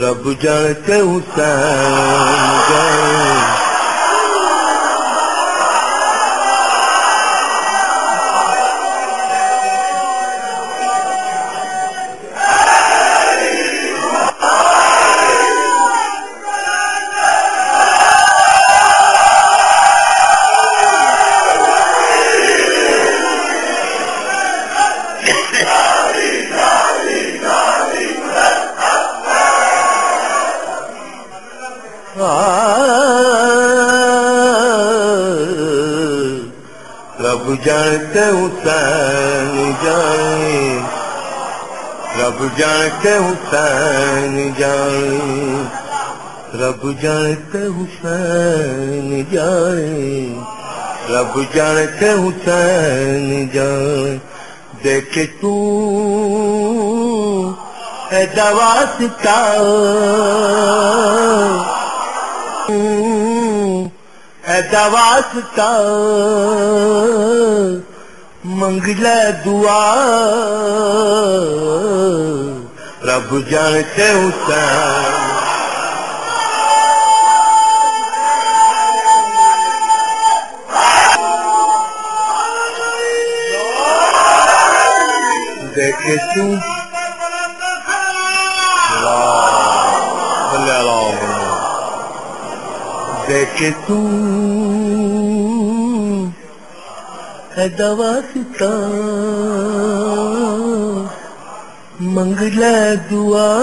رب جان کے حسین گئے رب جانتے حسین جان رب جانتے حسین جان رب جانتے حسین جان رب جانتے حسین جان دیکھ تو اے دواستا اے دواستا منگ لے دعا رب جانتے حسین دیکھے تو دیکھے تو ہے دوا ستا منگ لے دعا۔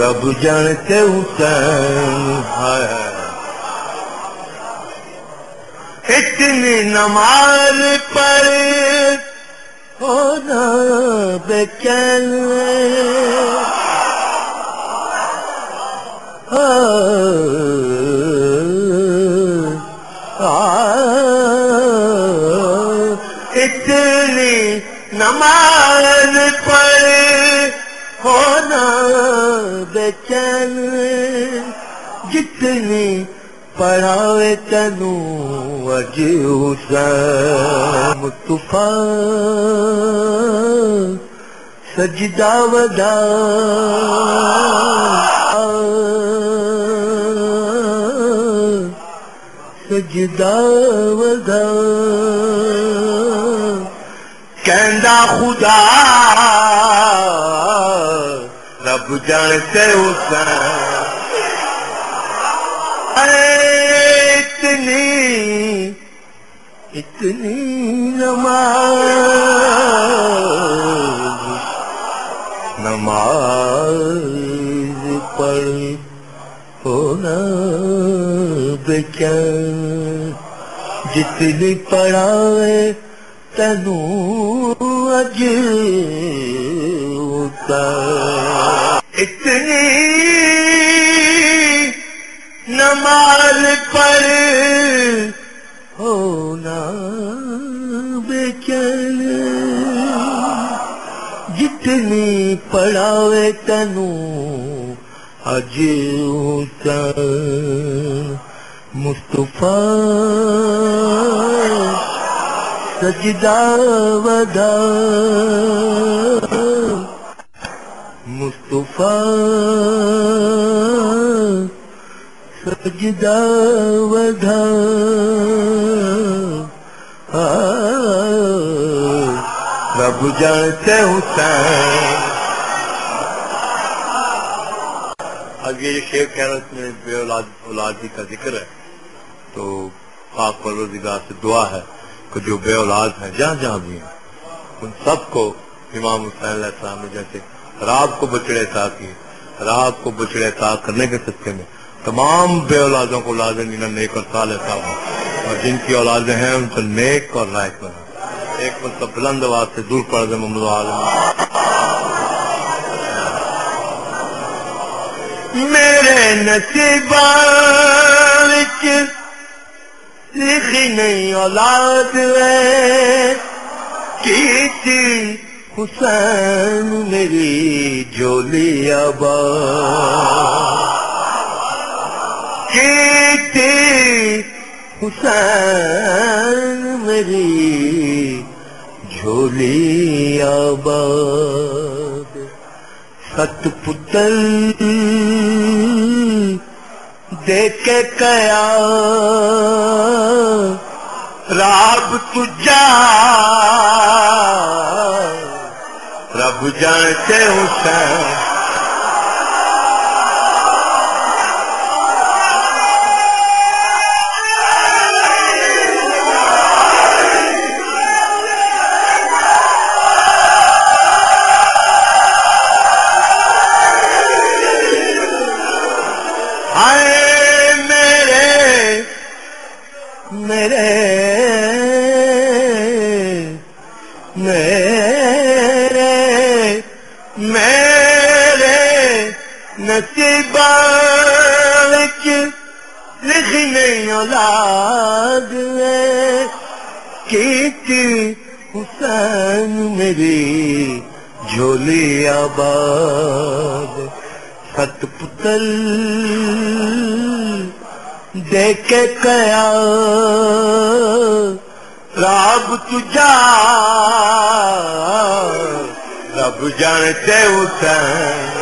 رب جانتے حسین ہے۔ اتنی نماز پر ہونا بچن اتنی نماز پر ہونا بچن جتنی پڑھاوے تنو اج حسین مصطفیٰ سجدہ ودا سجدہ ودا کہندا خدا رب جانتے حسین اتنی اتنی نماز نماز پڑھ ہونا بچن جتنی پڑھائے تنو اج اتنی نماز پر ہونا بیچن جتنی پڑھاوے تنو اج حسین مصطفیٰ سجدہ ودا مصطفیٰ سجدہ ودا رب جانتے حسین۔ اب یہ جو شیخ خیرت میں بے اولاد اولادی کا ذکر ہے، تو پاک پروردگار سے دعا ہے کہ جو بے اولاد ہیں، جہاں جہاں بھی ہیں، ان سب کو امام حسین علیہ السلام نے جیسے رات کو بچڑے تا کی رات کو بچڑے تا کرنے کے سکے میں تمام بے اولادوں کو لازم انہوں نیک اور صالح صاحب اور جن کی اولادیں ہیں، ان سے نیک اور رائے پر ایک مطلب بلند آواز سے دور پڑ دے محمد عالم۔ میرے نصیب لکھی نہیں اولاد ہے۔ کیتی حسین میری جولی آبا۔ کیتی حسین میری جھولی آباد۔ ست پتل دیکھ کے کیا رب تجا رب جانتے حسین نہیں اولاد کیتی حسین میری جھولی آباد ست پتل دیکھ کیا رب تجا رب جانتے حسین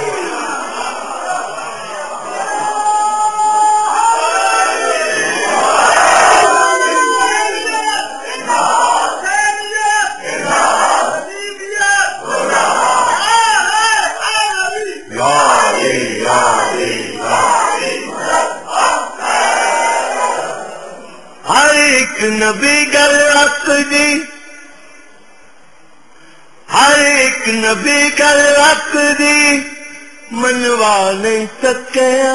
نبی گل رکھ دی۔ ہر ایک نبی گل رکھ دی۔ منوا نہیں سکیا۔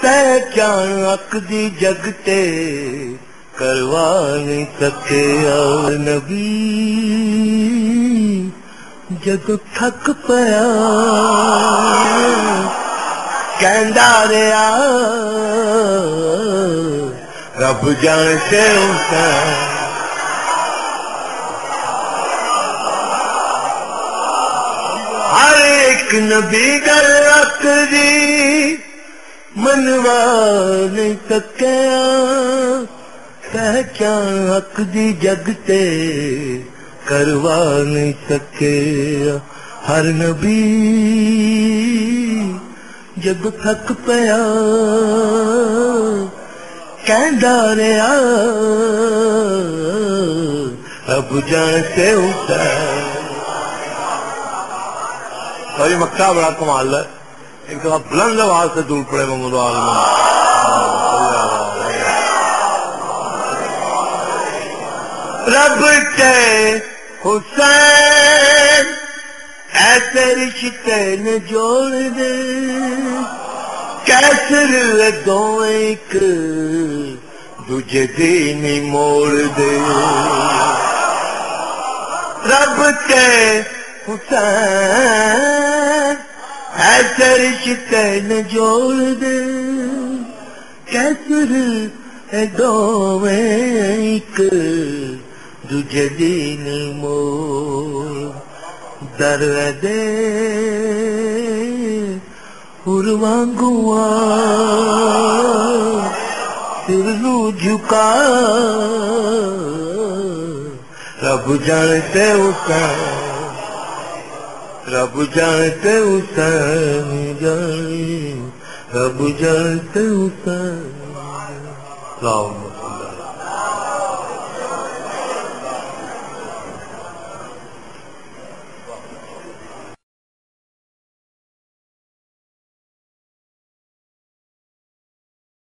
پہچان اک دی جگتے کروا نہیں سکیا نبی۔ جگ تھک پیا۔ کہندا رہا رب جانتے ہوتا ہر ایک نبی گل رکھ دی منوا نہیں سکیا پہچان حق دی جگتے کروا نہیں سکے۔ ہر نبی جگ تھک پیا۔ رہا اب جانتے ہوتا سوری مکہ بڑا کمال ہے۔ ایک دفعہ بلند آواز سے دور پڑے محمد عالم رب کے حسین، ایسے رشتے نے جوڑ دے۔ کیسر دو ایک۔ دجے دین موڑ دے۔ رب کے حسین ایسے رشتے نے جوڑ دے۔ کیسر دو ایک۔ دجے دین موڑ۔ در دے۔ مانگوا سر نو جھکا۔ رب جانتے اسن رب جانتے اسن جان رب جانتے اسن